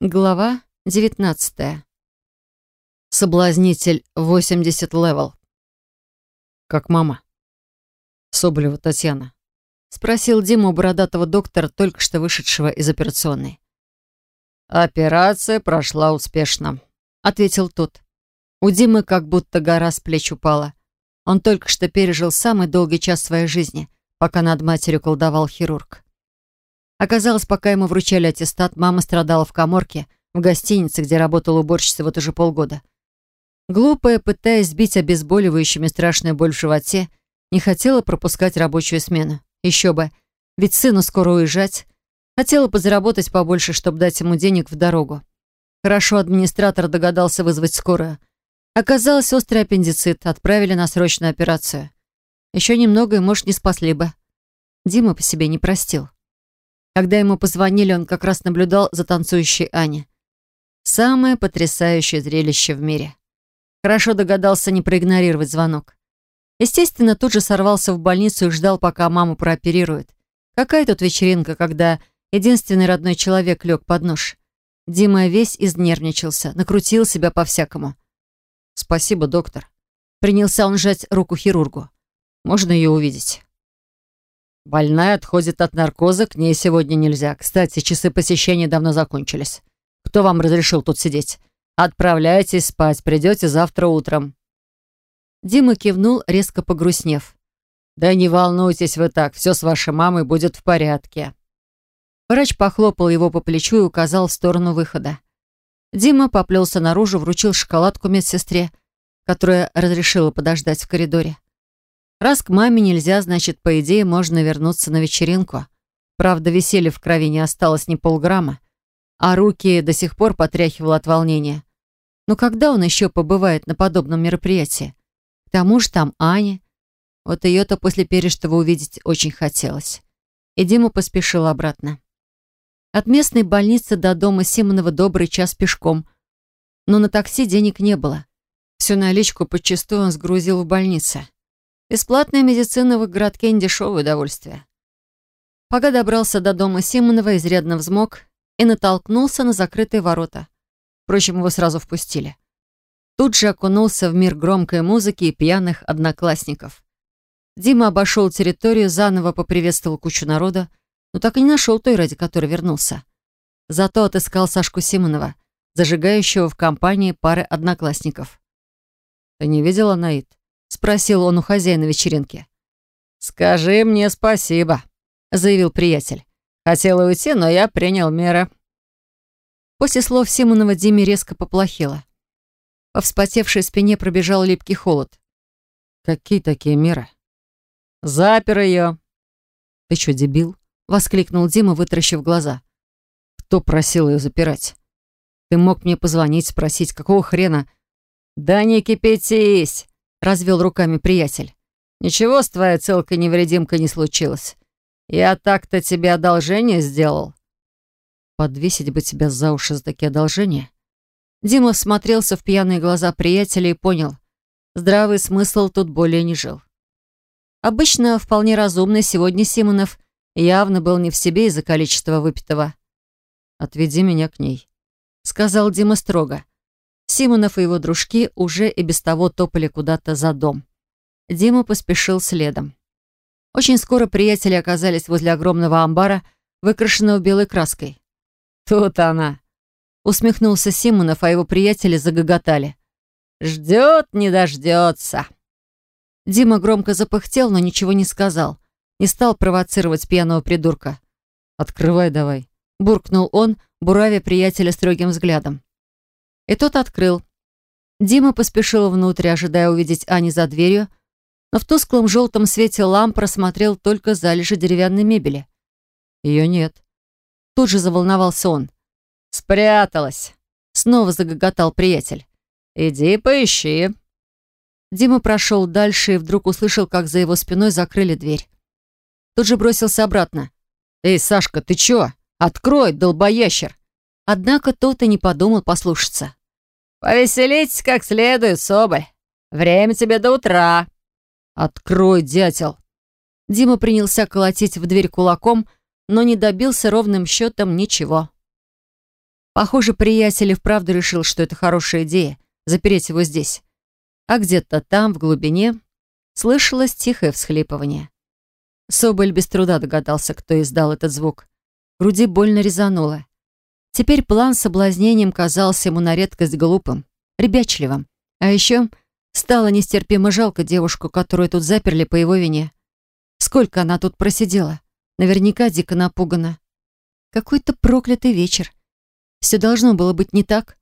Глава 19. Соблазнитель 80 level. Как мама? Соболева Татьяна. Спросил Дима у бородатого доктора, только что вышедшего из операционной. «Операция прошла успешно», — ответил тот. У Димы как будто гора с плеч упала. Он только что пережил самый долгий час своей жизни, пока над матерью колдовал хирург. Оказалось, пока ему вручали аттестат, мама страдала в коморке, в гостинице, где работала уборщица вот уже полгода. Глупая, пытаясь сбить обезболивающими страшную боль в животе, не хотела пропускать рабочую смену. Еще бы, ведь сыну скоро уезжать. Хотела подзаработать побольше, чтобы дать ему денег в дорогу. Хорошо администратор догадался вызвать скорую. Оказалось, острый аппендицит, отправили на срочную операцию. Еще немного и, может, не спасли бы. Дима по себе не простил. Когда ему позвонили, он как раз наблюдал за танцующей Аней. Самое потрясающее зрелище в мире. Хорошо догадался не проигнорировать звонок. Естественно, тут же сорвался в больницу и ждал, пока маму прооперируют. Какая тут вечеринка, когда единственный родной человек лег под нож. Дима весь изнервничался, накрутил себя по-всякому. «Спасибо, доктор». Принялся он сжать руку хирургу. «Можно ее увидеть?» Больная отходит от наркоза, к ней сегодня нельзя. Кстати, часы посещения давно закончились. Кто вам разрешил тут сидеть? Отправляйтесь спать, придете завтра утром. Дима кивнул, резко погрустнев. «Да не волнуйтесь вы так, все с вашей мамой будет в порядке». Врач похлопал его по плечу и указал в сторону выхода. Дима поплелся наружу, вручил шоколадку медсестре, которая разрешила подождать в коридоре. Раз к маме нельзя, значит, по идее, можно вернуться на вечеринку. Правда, веселья в крови не осталось ни полграмма, а руки до сих пор потряхивало от волнения. Но когда он еще побывает на подобном мероприятии? К тому же там Аня. Вот ее-то после пережитого увидеть очень хотелось. И Дима поспешил обратно. От местной больницы до дома Симонова добрый час пешком. Но на такси денег не было. Всю наличку подчастую он сгрузил в больнице. Бесплатная медицина в их городке не дешевое удовольствие. Пока добрался до дома Симонова, изрядно взмок и натолкнулся на закрытые ворота. Впрочем, его сразу впустили. Тут же окунулся в мир громкой музыки и пьяных одноклассников. Дима обошел территорию, заново поприветствовал кучу народа, но так и не нашел той, ради которой вернулся. Зато отыскал Сашку Симонова, зажигающего в компании пары одноклассников. «Ты не видела, Наид?» — спросил он у хозяина вечеринки. «Скажи мне спасибо», — заявил приятель. «Хотела уйти, но я принял меры». После слов Симонова Диме резко поплохело. По вспотевшей спине пробежал липкий холод. «Какие такие меры?» «Запер ее». «Ты что, дебил?» — воскликнул Дима, вытаращив глаза. «Кто просил ее запирать? Ты мог мне позвонить, спросить, какого хрена?» «Да не кипятись!» — развел руками приятель. «Ничего с твоей целкой невредимкой не случилось. Я так-то тебе одолжение сделал». «Подвесить бы тебя за уши за такие одолжения?» Дима всмотрелся в пьяные глаза приятеля и понял. Здравый смысл тут более не жил. Обычно вполне разумный сегодня Симонов явно был не в себе из-за количества выпитого. «Отведи меня к ней», — сказал Дима строго. Симонов и его дружки уже и без того топали куда-то за дом. Дима поспешил следом. Очень скоро приятели оказались возле огромного амбара, выкрашенного белой краской. «Тут она!» Усмехнулся Симонов, а его приятели загоготали. «Ждет, не дождется!» Дима громко запыхтел, но ничего не сказал. Не стал провоцировать пьяного придурка. «Открывай давай», — буркнул он, буравя приятеля строгим взглядом. И тот открыл. Дима поспешил внутрь, ожидая увидеть Ани за дверью, но в тусклом желтом свете ламп просмотрел только залежи деревянной мебели. Ее нет. Тут же заволновался он. «Спряталась!» Снова загоготал приятель. «Иди поищи». Дима прошел дальше и вдруг услышал, как за его спиной закрыли дверь. Тут же бросился обратно. «Эй, Сашка, ты чё? Открой, долбоящер!» Однако тот и не подумал послушаться. «Повеселитесь как следует, Соболь. Время тебе до утра». «Открой, дятел». Дима принялся колотить в дверь кулаком, но не добился ровным счетом ничего. Похоже, приятель и вправду решил, что это хорошая идея — запереть его здесь. А где-то там, в глубине, слышалось тихое всхлипывание. Соболь без труда догадался, кто издал этот звук. Груди больно резануло. Теперь план с соблазнением казался ему на редкость глупым, ребячливым. А еще стало нестерпимо жалко девушку, которую тут заперли по его вине. Сколько она тут просидела? Наверняка дико напугана. Какой-то проклятый вечер. Все должно было быть не так.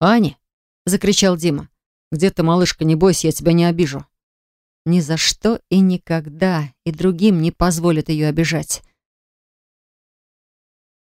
«Аня!» — закричал Дима. «Где ты, малышка? Не бойся, я тебя не обижу». Ни за что и никогда, и другим не позволит ее обижать.